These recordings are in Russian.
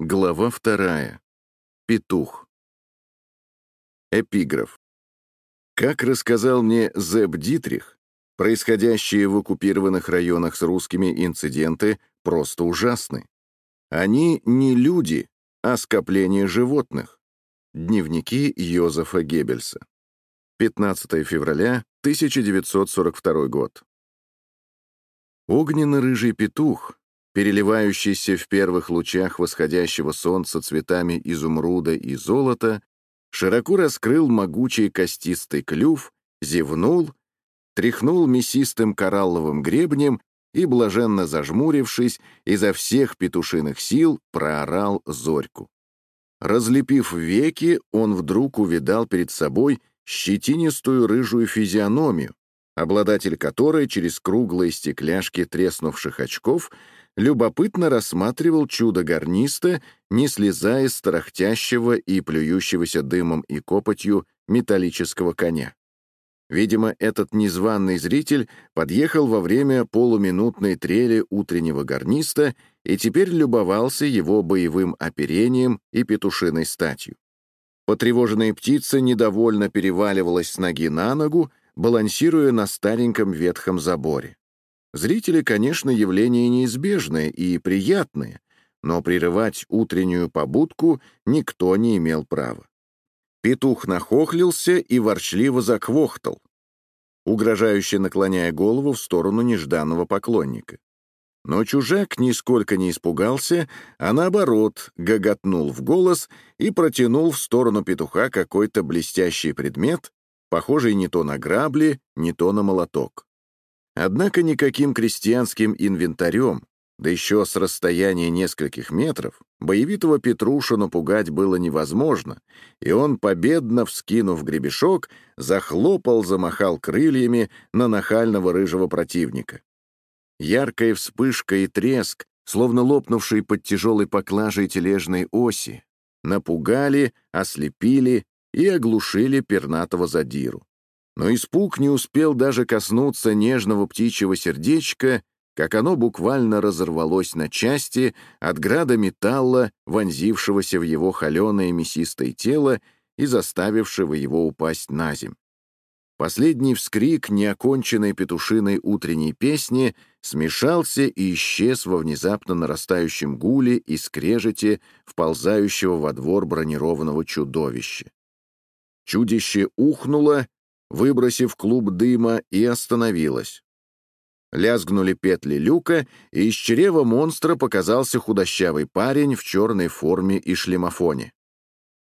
Глава вторая. Петух. Эпиграф. Как рассказал мне Зеб Дитрих, происходящие в оккупированных районах с русскими инциденты просто ужасны. Они не люди, а скопление животных. Дневники Йозефа Геббельса. 15 февраля 1942 год. Огненно-рыжий петух, переливающийся в первых лучах восходящего солнца цветами изумруда и золота, широко раскрыл могучий костистый клюв, зевнул, тряхнул мясистым коралловым гребнем и, блаженно зажмурившись, изо всех петушиных сил проорал зорьку. Разлепив веки, он вдруг увидал перед собой щетинистую рыжую физиономию, обладатель которой через круглые стекляшки треснувших очков любопытно рассматривал чудо гарниста, не слезая с тарахтящего и плюющегося дымом и копотью металлического коня. Видимо, этот незваный зритель подъехал во время полуминутной трели утреннего гарниста и теперь любовался его боевым оперением и петушиной статью. Потревоженная птица недовольно переваливалась с ноги на ногу, балансируя на стареньком ветхом заборе. Зрители, конечно, явление неизбежное и приятное, но прерывать утреннюю побудку никто не имел права. Петух нахохлился и ворчливо заквохтал, угрожающе наклоняя голову в сторону нежданного поклонника. Но чужак нисколько не испугался, а наоборот, гоготнул в голос и протянул в сторону петуха какой-то блестящий предмет, похожий не то на грабли, не то на молоток. Однако никаким крестьянским инвентарем, да еще с расстояния нескольких метров, боевитого Петруша напугать было невозможно, и он, победно вскинув гребешок, захлопал, замахал крыльями на нахального рыжего противника. Яркая вспышка и треск, словно лопнувший под тяжелой поклажей тележной оси, напугали, ослепили и оглушили пернатого задиру. Но испуг не успел даже коснуться нежного птичьего сердечка, как оно буквально разорвалось на части от града металла, вонзившегося в его холеное мясистое тело и заставившего его упасть на земь. Последний вскрик неоконченной петушиной утренней песни смешался и исчез во внезапно нарастающем гуле и скрежете вползающего во двор бронированного чудовища. Чудище ухнуло, выбросив клуб дыма, и остановилось. Лязгнули петли люка, и из чрева монстра показался худощавый парень в черной форме и шлемофоне.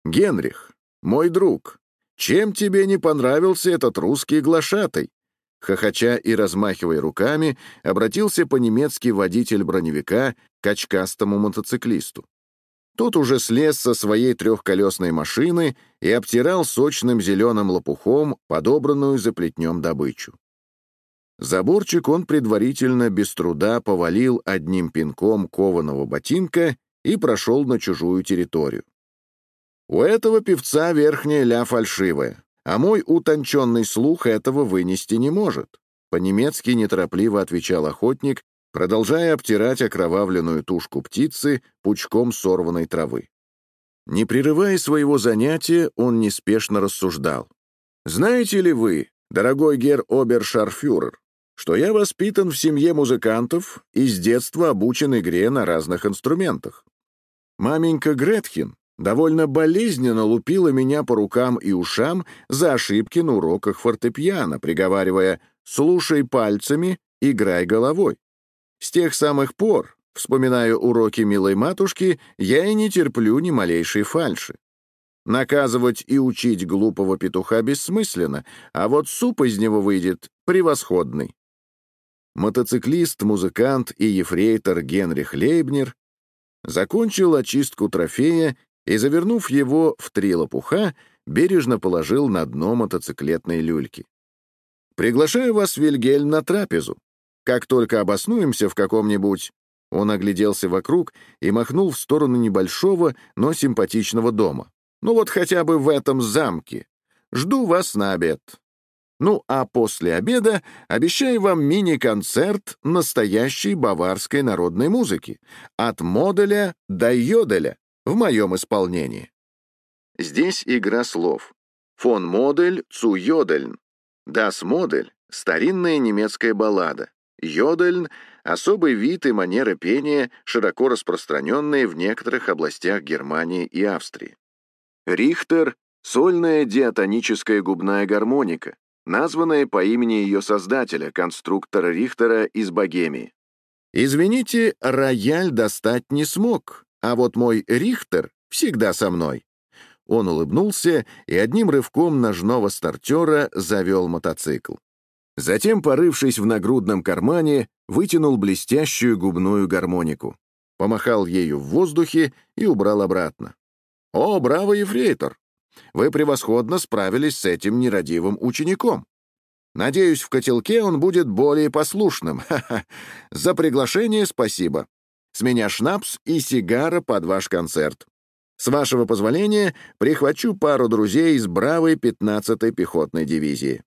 «Генрих, мой друг, чем тебе не понравился этот русский глашатай?» Хохоча и размахивая руками, обратился по-немецки водитель броневика к очкастому мотоциклисту. Тот уже слез со своей трехколесной машины и обтирал сочным зеленым лопухом подобранную за плетнем добычу. Заборчик он предварительно без труда повалил одним пинком кованого ботинка и прошел на чужую территорию. У этого певца верхняя ля фальшивая, а мой утонченный слух этого вынести не может. По-немецки неторопливо отвечал охотник, продолжая обтирать окровавленную тушку птицы пучком сорванной травы. Не прерывая своего занятия, он неспешно рассуждал. «Знаете ли вы, дорогой гер Обершарфюрер, что я воспитан в семье музыкантов и с детства обучен игре на разных инструментах? Маменька Гретхен довольно болезненно лупила меня по рукам и ушам за ошибки на уроках фортепиано, приговаривая «слушай пальцами, играй головой». С тех самых пор, вспоминая уроки милой матушки, я и не терплю ни малейшей фальши. Наказывать и учить глупого петуха бессмысленно, а вот суп из него выйдет превосходный. Мотоциклист, музыкант и ефрейтор Генрих Лейбнер закончил очистку трофея и, завернув его в три лопуха, бережно положил на дно мотоциклетной люльки. «Приглашаю вас, Вильгельм, на трапезу. Как только обоснуемся в каком-нибудь...» Он огляделся вокруг и махнул в сторону небольшого, но симпатичного дома. «Ну вот хотя бы в этом замке. Жду вас на обед. Ну а после обеда обещаю вам мини-концерт настоящей баварской народной музыки. От моделя до йоделя. в моем исполнении. Здесь игра слов. Фон Модель цу Йодельн. Das Модель — старинная немецкая баллада. Йодельн — особый вид и манера пения, широко распространенные в некоторых областях Германии и Австрии. Рихтер — сольная диатоническая губная гармоника, названная по имени ее создателя, конструктора Рихтера из Богемии. Извините, рояль достать не смог, а вот мой Рихтер всегда со мной. Он улыбнулся и одним рывком ножного стартера завел мотоцикл. Затем, порывшись в нагрудном кармане, вытянул блестящую губную гармонику. Помахал ею в воздухе и убрал обратно. «О, браво, ефрейтор! Вы превосходно справились с этим нерадивым учеником. Надеюсь, в котелке он будет более послушным. Ха-ха. За приглашение спасибо. С меня шнапс и сигара под ваш концерт. С вашего позволения, прихвачу пару друзей из бравой 15-й пехотной дивизии.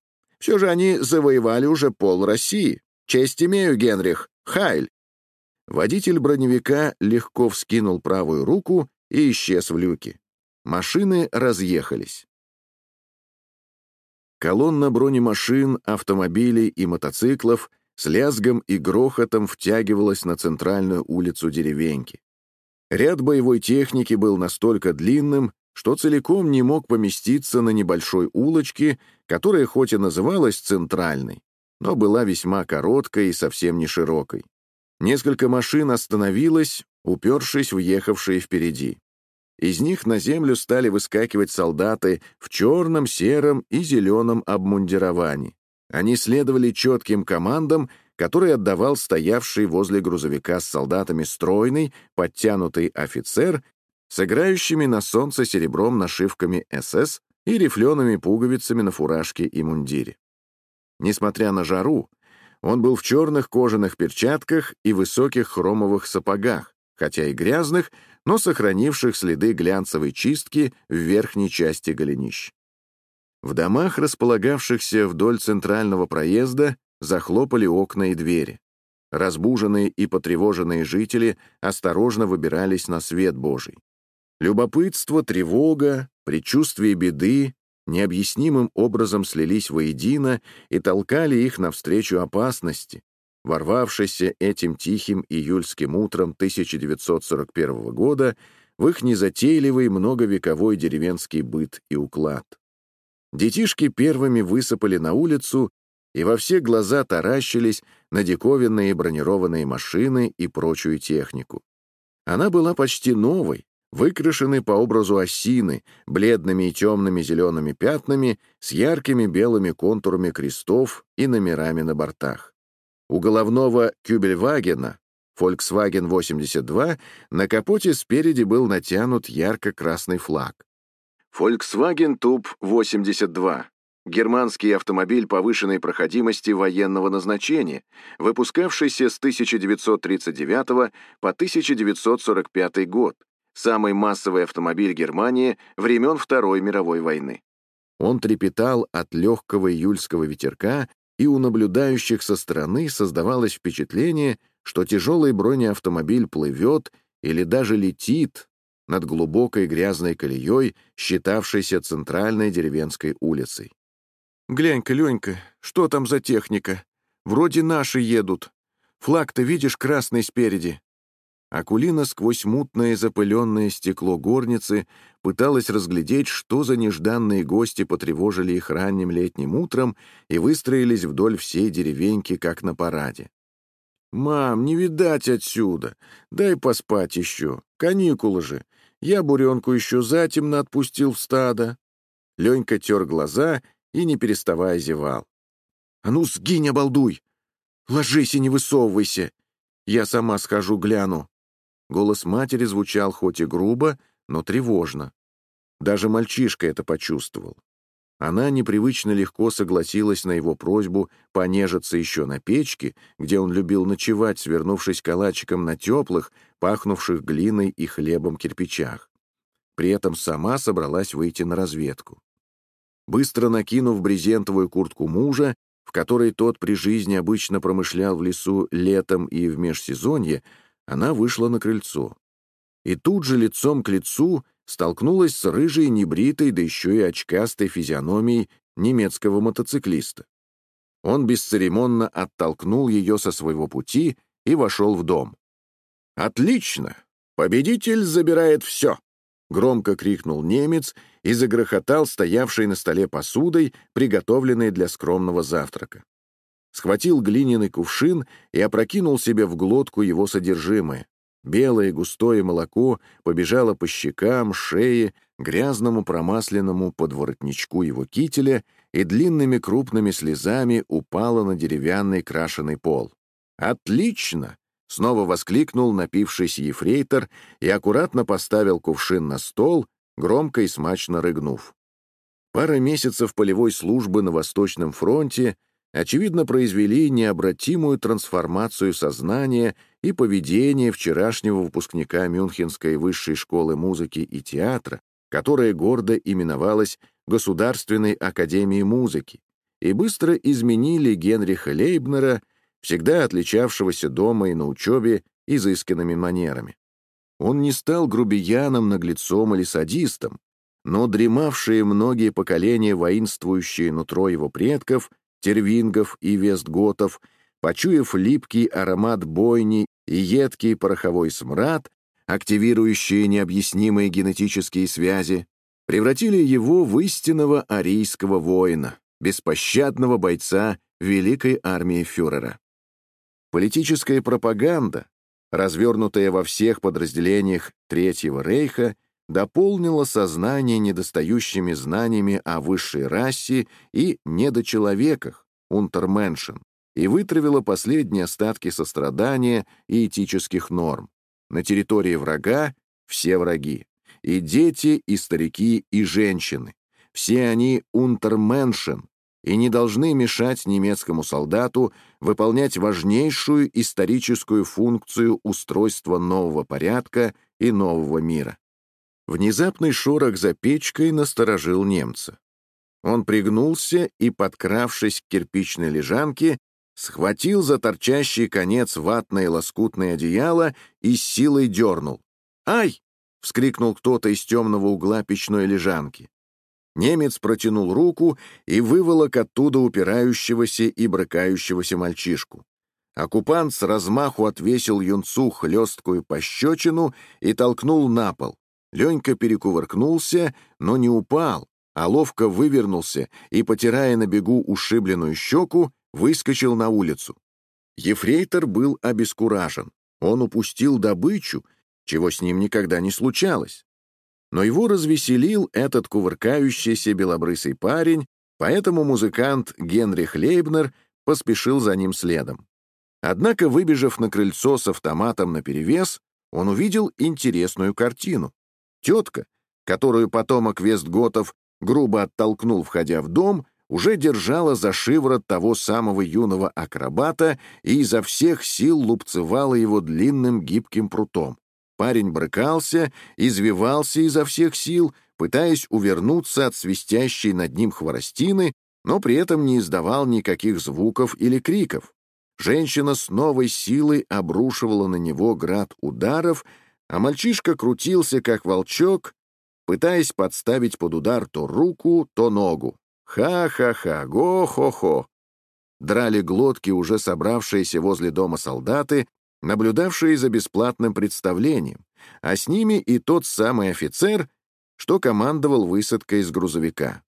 Все же они завоевали уже пол России. Честь имею, Генрих. Хайль!» Водитель броневика легко вскинул правую руку и исчез в люке. Машины разъехались. Колонна бронемашин, автомобилей и мотоциклов с лязгом и грохотом втягивалась на центральную улицу деревеньки. Ряд боевой техники был настолько длинным, что целиком не мог поместиться на небольшой улочке, которая хоть и называлась центральной, но была весьма короткой и совсем не широкой. Несколько машин остановилось, упершись в ехавшие впереди. Из них на землю стали выскакивать солдаты в черном, сером и зеленом обмундировании. Они следовали четким командам, который отдавал стоявший возле грузовика с солдатами стройный, подтянутый офицер с играющими на солнце серебром нашивками СС и рифлеными пуговицами на фуражке и мундире. Несмотря на жару, он был в черных кожаных перчатках и высоких хромовых сапогах, хотя и грязных, но сохранивших следы глянцевой чистки в верхней части голенищ. В домах, располагавшихся вдоль центрального проезда, захлопали окна и двери. Разбуженные и потревоженные жители осторожно выбирались на свет Божий. Любопытство, тревога, предчувствие беды необъяснимым образом слились воедино и толкали их навстречу опасности, ворвавшейся этим тихим июльским утром 1941 года в их незатейливый многовековой деревенский быт и уклад. Детишки первыми высыпали на улицу и во все глаза таращились на диковинные бронированные машины и прочую технику. Она была почти новой, выкрашенной по образу осины, бледными и темными зелеными пятнами с яркими белыми контурами крестов и номерами на бортах. У головного Кюбельвагена Volkswagen 82 на капоте спереди был натянут ярко-красный флаг. Volkswagen Tub 82 Германский автомобиль повышенной проходимости военного назначения, выпускавшийся с 1939 по 1945 год, самый массовый автомобиль Германии времен Второй мировой войны. Он трепетал от легкого июльского ветерка, и у наблюдающих со стороны создавалось впечатление, что тяжелый бронеавтомобиль плывет или даже летит над глубокой грязной колеей, считавшейся центральной деревенской улицей. «Глянь-ка, Ленька, что там за техника? Вроде наши едут. Флаг-то, видишь, красный спереди». Акулина сквозь мутное запыленное стекло горницы пыталась разглядеть, что за нежданные гости потревожили их ранним летним утром и выстроились вдоль всей деревеньки, как на параде. «Мам, не видать отсюда. Дай поспать еще. Каникулы же. Я буренку еще затемно отпустил в стадо». Ленька тер глаза и, не переставая, зевал. «А ну, сгинь, обалдуй! Ложись и не высовывайся! Я сама схожу, гляну!» Голос матери звучал хоть и грубо, но тревожно. Даже мальчишка это почувствовал. Она непривычно легко согласилась на его просьбу понежиться еще на печке, где он любил ночевать, свернувшись калачиком на теплых, пахнувших глиной и хлебом кирпичах. При этом сама собралась выйти на разведку. Быстро накинув брезентовую куртку мужа, в которой тот при жизни обычно промышлял в лесу летом и в межсезонье, она вышла на крыльцо. и тут же лицом к лицу столкнулась с рыжей, небритой, да еще и очкастой физиономией немецкого мотоциклиста. Он бесцеремонно оттолкнул ее со своего пути и вошел в дом. «Отлично! Победитель забирает все!» — громко крикнул немец и загрохотал стоявшей на столе посудой, приготовленной для скромного завтрака. Схватил глиняный кувшин и опрокинул себе в глотку его содержимое. Белое густое молоко побежало по щекам, шее, грязному промасленному подворотничку его кителя и длинными крупными слезами упало на деревянный крашеный пол. «Отлично!» — снова воскликнул напившийся ефрейтор и аккуратно поставил кувшин на стол, громко и смачно рыгнув. Пара месяцев полевой службы на Восточном фронте — очевидно, произвели необратимую трансформацию сознания и поведения вчерашнего выпускника Мюнхенской высшей школы музыки и театра, которая гордо именовалась Государственной академией музыки, и быстро изменили Генриха Лейбнера, всегда отличавшегося дома и на учебе изысканными манерами. Он не стал грубияном, наглецом или садистом, но дремавшие многие поколения воинствующие нутро его предков — тервингов и вестготов, почуяв липкий аромат бойни и едкий пороховой смрад, активирующие необъяснимые генетические связи, превратили его в истинного арийского воина, беспощадного бойца Великой армии фюрера. Политическая пропаганда, развернутая во всех подразделениях Третьего рейха, дополнила сознание недостающими знаниями о высшей расе и недочеловеках, унтерменшен, и вытравила последние остатки сострадания и этических норм. На территории врага все враги. И дети, и старики, и женщины. Все они унтерменшен и не должны мешать немецкому солдату выполнять важнейшую историческую функцию устройства нового порядка и нового мира. Внезапный шорох за печкой насторожил немца. Он пригнулся и, подкравшись к кирпичной лежанке, схватил за торчащий конец ватное лоскутное одеяло и с силой дернул. «Ай!» — вскрикнул кто-то из темного угла печной лежанки. Немец протянул руку и выволок оттуда упирающегося и брыкающегося мальчишку. Оккупант с размаху отвесил юнцу хлесткую пощечину и толкнул на пол. Ленька перекувыркнулся, но не упал, а ловко вывернулся и, потирая на бегу ушибленную щеку, выскочил на улицу. Ефрейтор был обескуражен. Он упустил добычу, чего с ним никогда не случалось. Но его развеселил этот кувыркающийся белобрысый парень, поэтому музыкант Генрих Лейбнер поспешил за ним следом. Однако, выбежав на крыльцо с автоматом наперевес, он увидел интересную картину. Тетка, которую потомок Вестготов грубо оттолкнул, входя в дом, уже держала за шиворот того самого юного акробата и изо всех сил лупцевала его длинным гибким прутом. Парень брыкался, извивался изо всех сил, пытаясь увернуться от свистящей над ним хворостины, но при этом не издавал никаких звуков или криков. Женщина с новой силой обрушивала на него град ударов, а мальчишка крутился, как волчок, пытаясь подставить под удар то руку, то ногу. Ха-ха-ха, го-хо-хо. Драли глотки уже собравшиеся возле дома солдаты, наблюдавшие за бесплатным представлением, а с ними и тот самый офицер, что командовал высадкой из грузовика.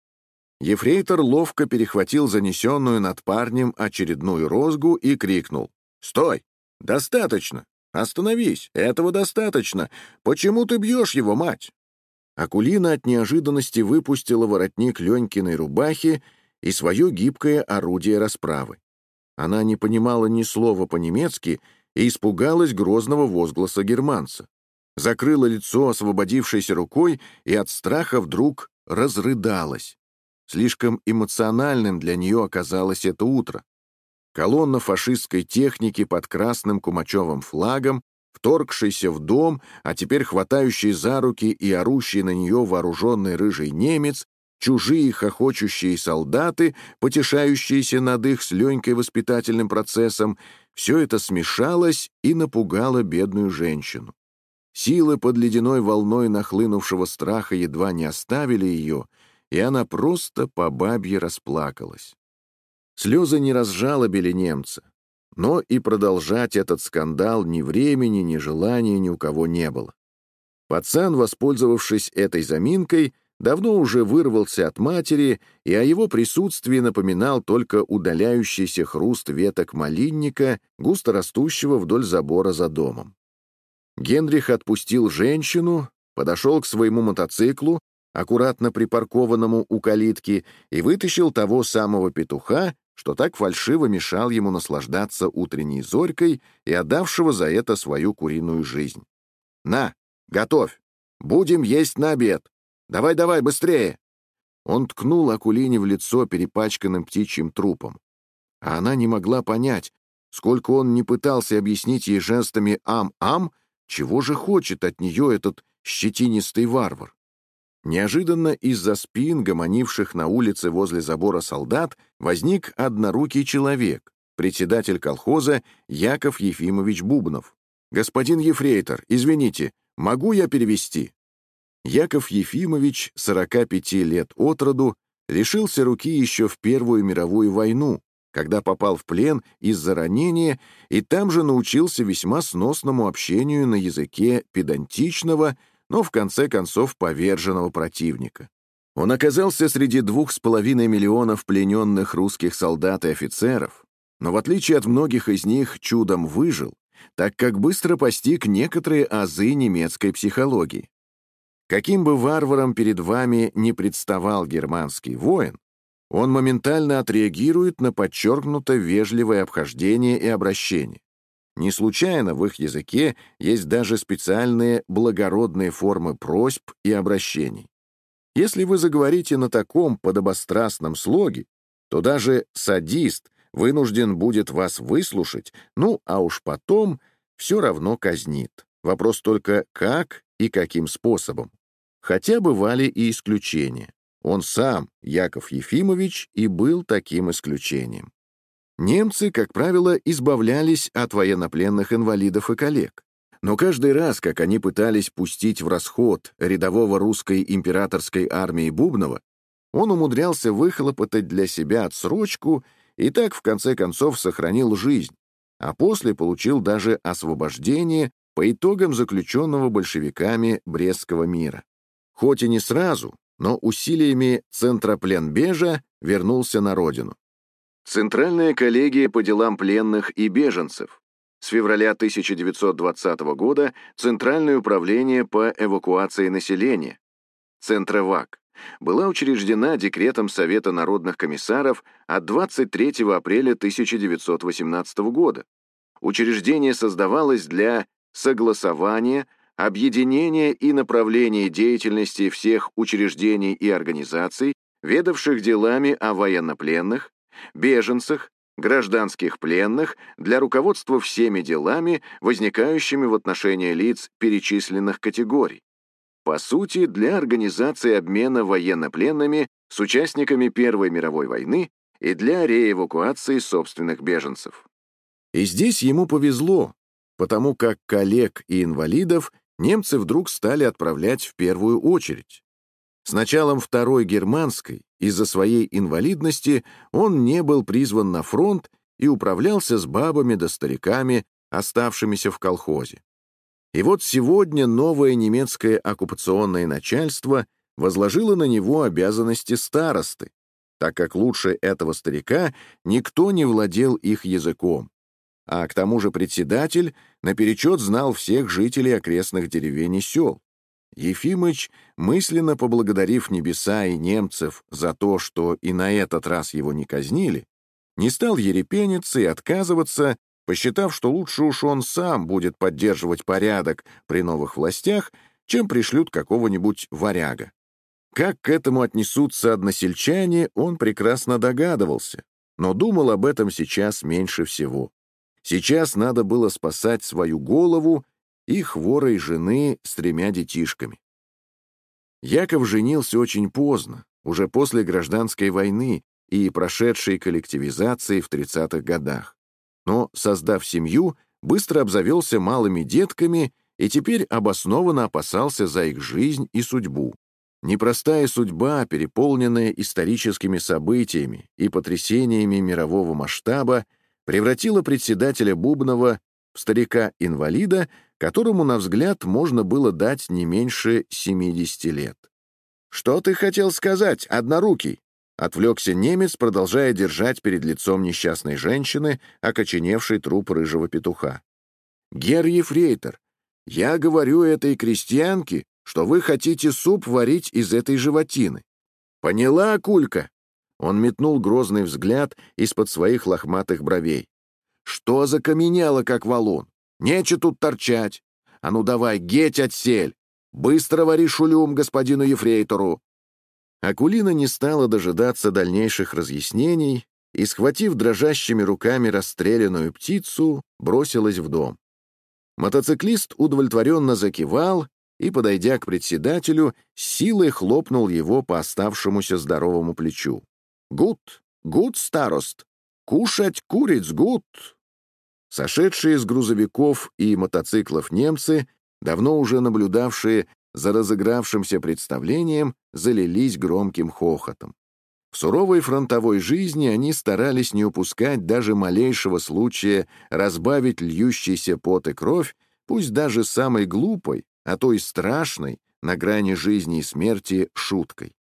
Ефрейтор ловко перехватил занесенную над парнем очередную розгу и крикнул «Стой! Достаточно! «Остановись! Этого достаточно! Почему ты бьешь его, мать?» Акулина от неожиданности выпустила воротник Ленькиной рубахи и свое гибкое орудие расправы. Она не понимала ни слова по-немецки и испугалась грозного возгласа германца. Закрыла лицо освободившейся рукой и от страха вдруг разрыдалась. Слишком эмоциональным для нее оказалось это утро. Колонна фашистской техники под красным кумачевым флагом, вторгшийся в дом, а теперь хватающий за руки и орущий на нее вооруженный рыжий немец, чужие хохочущие солдаты, потешающиеся над их с Ленькой воспитательным процессом, все это смешалось и напугало бедную женщину. Силы под ледяной волной нахлынувшего страха едва не оставили ее, и она просто по бабье расплакалась. Слезы не разжалобили немца, но и продолжать этот скандал ни времени, ни желания ни у кого не было. Пацан, воспользовавшись этой заминкой, давно уже вырвался от матери, и о его присутствии напоминал только удаляющийся хруст веток малинника, густо растущего вдоль забора за домом. Генрих отпустил женщину, подошел к своему мотоциклу, аккуратно припаркованному у калитки, и вытащил того самого петуха, что так фальшиво мешал ему наслаждаться утренней зорькой и отдавшего за это свою куриную жизнь. «На, готовь! Будем есть на обед! Давай-давай, быстрее!» Он ткнул Акулине в лицо перепачканным птичьим трупом. А она не могла понять, сколько он не пытался объяснить ей жестами «ам-ам», чего же хочет от нее этот щетинистый варвар? Неожиданно из-за спин, гомонивших на улице возле забора солдат, возник однорукий человек, председатель колхоза Яков Ефимович Бубнов. «Господин Ефрейтор, извините, могу я перевести?» Яков Ефимович, 45 лет от роду, лишился руки еще в Первую мировую войну, когда попал в плен из-за ранения и там же научился весьма сносному общению на языке педантичного, но в конце концов поверженного противника. Он оказался среди двух с половиной миллионов плененных русских солдат и офицеров, но в отличие от многих из них чудом выжил, так как быстро постиг некоторые азы немецкой психологии. Каким бы варваром перед вами не представал германский воин, он моментально отреагирует на подчеркнуто вежливое обхождение и обращение. Не случайно в их языке есть даже специальные благородные формы просьб и обращений. Если вы заговорите на таком подобострастном слоге, то даже садист вынужден будет вас выслушать, ну, а уж потом все равно казнит. Вопрос только как и каким способом. Хотя бывали и исключения. Он сам, Яков Ефимович, и был таким исключением. Немцы, как правило, избавлялись от военнопленных инвалидов и коллег. Но каждый раз, как они пытались пустить в расход рядового русской императорской армии Бубнова, он умудрялся выхлопотать для себя отсрочку и так, в конце концов, сохранил жизнь, а после получил даже освобождение по итогам заключенного большевиками Брестского мира. Хоть и не сразу, но усилиями Центра пленбежа вернулся на родину. Центральная коллегия по делам пленных и беженцев. С февраля 1920 года Центральное управление по эвакуации населения. Центровак была учреждена декретом Совета народных комиссаров от 23 апреля 1918 года. Учреждение создавалось для согласования, объединение и направление деятельности всех учреждений и организаций, ведавших делами о военнопленных, беженцах, гражданских пленных для руководства всеми делами, возникающими в отношении лиц перечисленных категорий. По сути, для организации обмена военнопленными с участниками Первой мировой войны и для реэвакуации собственных беженцев. И здесь ему повезло, потому как коллег и инвалидов немцы вдруг стали отправлять в первую очередь. С началом Второй Германской из-за своей инвалидности он не был призван на фронт и управлялся с бабами да стариками, оставшимися в колхозе. И вот сегодня новое немецкое оккупационное начальство возложило на него обязанности старосты, так как лучше этого старика никто не владел их языком, а к тому же председатель наперечет знал всех жителей окрестных деревень и сел. Ефимыч, мысленно поблагодарив небеса и немцев за то, что и на этот раз его не казнили, не стал ерепениться и отказываться, посчитав, что лучше уж он сам будет поддерживать порядок при новых властях, чем пришлют какого-нибудь варяга. Как к этому отнесутся односельчане, он прекрасно догадывался, но думал об этом сейчас меньше всего. Сейчас надо было спасать свою голову и хворой жены с тремя детишками. Яков женился очень поздно, уже после гражданской войны и прошедшей коллективизации в 30-х годах. Но, создав семью, быстро обзавелся малыми детками и теперь обоснованно опасался за их жизнь и судьбу. Непростая судьба, переполненная историческими событиями и потрясениями мирового масштаба, превратила председателя Бубнова в старика-инвалида, которому, на взгляд, можно было дать не меньше 70 лет. «Что ты хотел сказать, однорукий?» Отвлекся немец, продолжая держать перед лицом несчастной женщины окоченевший труп рыжего петуха. «Гер Ефрейтор, я говорю этой крестьянке, что вы хотите суп варить из этой животины. Поняла, Кулька?» Он метнул грозный взгляд из-под своих лохматых бровей. «Что закаменело, как валун? Нече тут торчать. А ну давай, геть отсель! Быстро вари шулюм господину Ефрейтору!» Акулина не стала дожидаться дальнейших разъяснений и, схватив дрожащими руками расстрелянную птицу, бросилась в дом. Мотоциклист удовлетворенно закивал и, подойдя к председателю, с силой хлопнул его по оставшемуся здоровому плечу. «Gut! Gut, старост! Кушать куриц, gut!» Сошедшие с грузовиков и мотоциклов немцы, давно уже наблюдавшие за разыгравшимся представлением залились громким хохотом. В суровой фронтовой жизни они старались не упускать даже малейшего случая разбавить льющийся пот и кровь, пусть даже самой глупой, а то и страшной, на грани жизни и смерти, шуткой.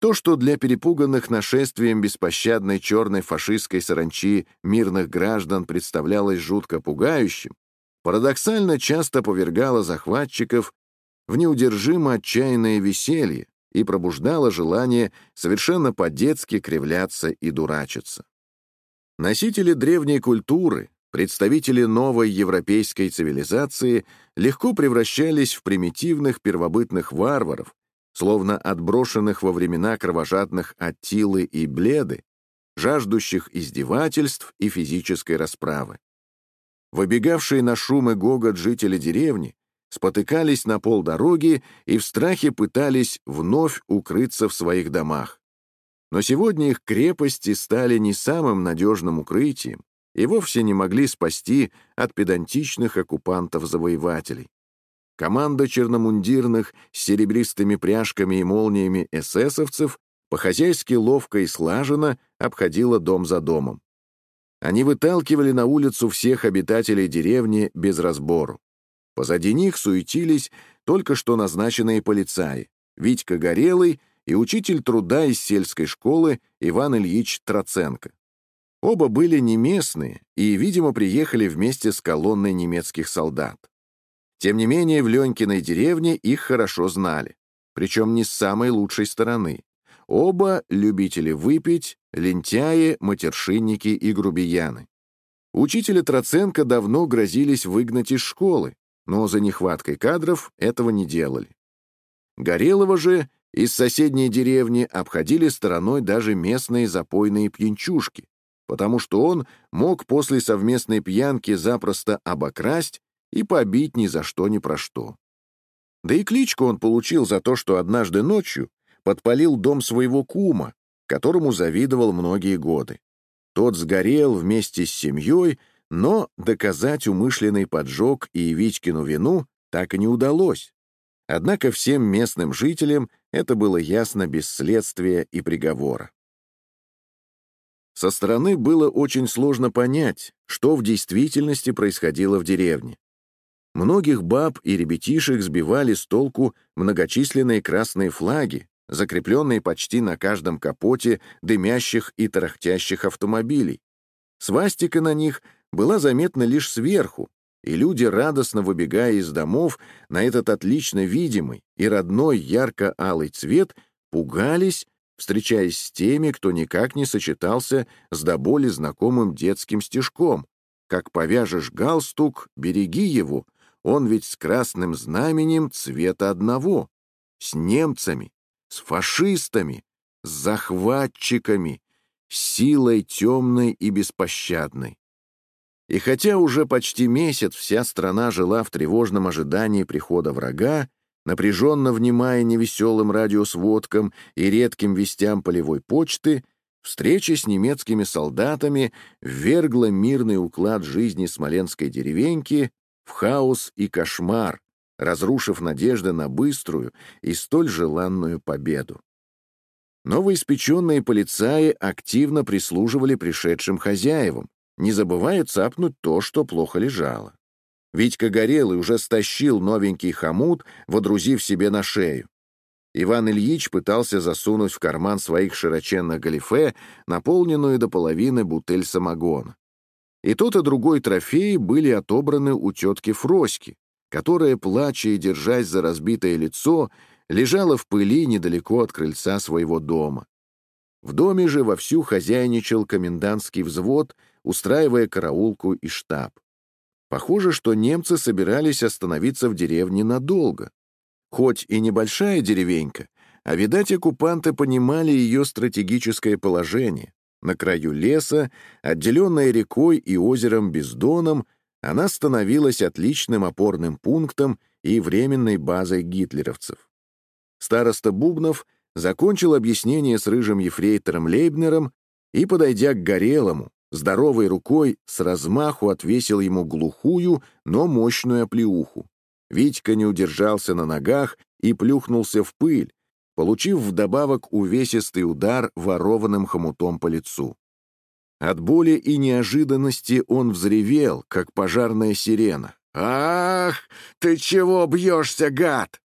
То, что для перепуганных нашествием беспощадной черной фашистской саранчи мирных граждан представлялось жутко пугающим, парадоксально часто повергало захватчиков в неудержимо отчаянное веселье и пробуждало желание совершенно по-детски кривляться и дурачиться. Носители древней культуры, представители новой европейской цивилизации легко превращались в примитивных первобытных варваров, словно отброшенных во времена кровожадных Аттилы и Бледы, жаждущих издевательств и физической расправы. Выбегавшие на шум и гогот жители деревни спотыкались на полдороги и в страхе пытались вновь укрыться в своих домах. Но сегодня их крепости стали не самым надежным укрытием и вовсе не могли спасти от педантичных оккупантов-завоевателей. Команда черномундирных с серебристыми пряжками и молниями эсэсовцев по-хозяйски ловко и слаженно обходила дом за домом. Они выталкивали на улицу всех обитателей деревни без разбору. Позади них суетились только что назначенные полицаи, Витька Горелый и учитель труда из сельской школы Иван Ильич Троценко. Оба были не местные и, видимо, приехали вместе с колонной немецких солдат. Тем не менее, в Ленькиной деревне их хорошо знали, причем не с самой лучшей стороны. Оба любители выпить, лентяи, матершинники и грубияны. Учителя Троценко давно грозились выгнать из школы, но за нехваткой кадров этого не делали. Горелого же из соседней деревни обходили стороной даже местные запойные пьянчушки, потому что он мог после совместной пьянки запросто обокрасть и побить ни за что ни про что. Да и кличку он получил за то, что однажды ночью подпалил дом своего кума, которому завидовал многие годы. Тот сгорел вместе с семьей, но доказать умышленный поджог и Витькину вину так и не удалось. Однако всем местным жителям это было ясно без следствия и приговора. Со стороны было очень сложно понять, что в действительности происходило в деревне. Многих баб и ребятишек сбивали с толку многочисленные красные флаги, закрепленные почти на каждом капоте дымящих и тарахтящих автомобилей. Свастика на них была заметна лишь сверху, и люди, радостно выбегая из домов на этот отлично видимый и родной ярко-алый цвет, пугались, встречаясь с теми, кто никак не сочетался с до боли знакомым детским стишком. «Как повяжешь галстук, береги его, он ведь с красным знаменем цвета одного, с немцами, с фашистами, с захватчиками, силой темной и беспощадной. И хотя уже почти месяц вся страна жила в тревожном ожидании прихода врага, напряженно внимая невеселым радиосводкам и редким вестям полевой почты, встреча с немецкими солдатами ввергла мирный уклад жизни смоленской деревеньки хаос и кошмар, разрушив надежды на быструю и столь желанную победу. Новоиспеченные полицаи активно прислуживали пришедшим хозяевам, не забывая цапнуть то, что плохо лежало. Витька горел и уже стащил новенький хомут, водрузив себе на шею. Иван Ильич пытался засунуть в карман своих широченных галифе наполненную до половины бутыль самогона. И тот, и другой трофеи были отобраны у тетки Фроськи, которая, плача и держась за разбитое лицо, лежала в пыли недалеко от крыльца своего дома. В доме же вовсю хозяйничал комендантский взвод, устраивая караулку и штаб. Похоже, что немцы собирались остановиться в деревне надолго. Хоть и небольшая деревенька, а, видать, оккупанты понимали ее стратегическое положение. На краю леса, отделенная рекой и озером Бездоном, она становилась отличным опорным пунктом и временной базой гитлеровцев. Староста Бубнов закончил объяснение с рыжим ефрейтором Лейбнером и, подойдя к Горелому, здоровой рукой с размаху отвесил ему глухую, но мощную оплеуху. Витька не удержался на ногах и плюхнулся в пыль, получив вдобавок увесистый удар ворованным хомутом по лицу. От боли и неожиданности он взревел, как пожарная сирена. «Ах, ты чего бьешься, гад?»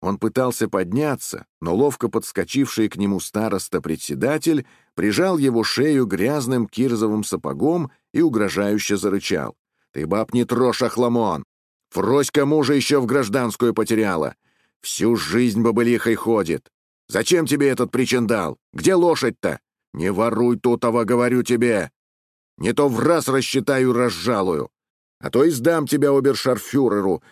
Он пытался подняться, но ловко подскочивший к нему староста-председатель прижал его шею грязным кирзовым сапогом и угрожающе зарычал. «Ты, баб, не трожь, охламон! Фроська мужа еще в гражданскую потеряла. Всю жизнь бабылихой ходит. Зачем тебе этот причиндал? Где лошадь-то? Не воруй тутого, говорю тебе. Не то в раз рассчитаю разжалую. А то и сдам тебя обершарфюреру,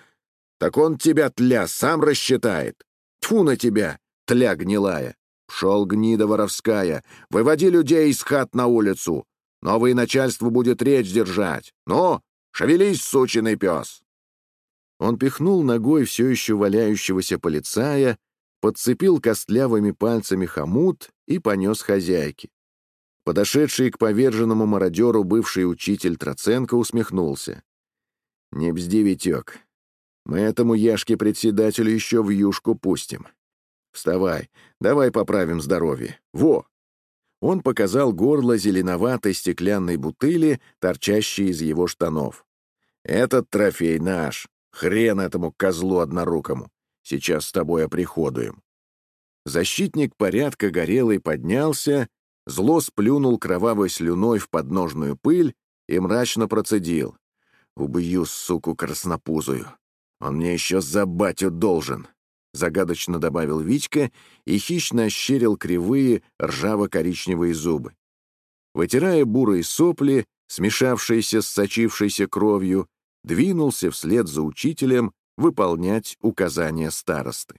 так он тебя, тля, сам рассчитает. Тьфу на тебя, тля гнилая. Шел гнида воровская, выводи людей из хат на улицу. Новое начальство будет речь держать. Ну, шевелись, сучиный пес. Он пихнул ногой все еще валяющегося полицая, подцепил костлявыми пальцами хомут и понес хозяйке. Подошедший к поверженному мародеру бывший учитель Троценко усмехнулся. «Не бзди, Витек, мы этому Яшке-председателю еще в юшку пустим. Вставай, давай поправим здоровье. Во!» Он показал горло зеленоватой стеклянной бутыли, торчащей из его штанов. «Этот трофей наш. Хрен этому козлу однорукому. Сейчас с тобой оприходуем». Защитник порядка горелый поднялся, зло сплюнул кровавой слюной в подножную пыль и мрачно процедил. «Убью, суку краснопузую. Он мне еще за батю должен», — загадочно добавил Витька и хищно ощерил кривые ржаво-коричневые зубы. Вытирая бурые сопли, смешавшиеся с сочившейся кровью, двинулся вслед за учителем выполнять указания старосты.